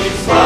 Lord.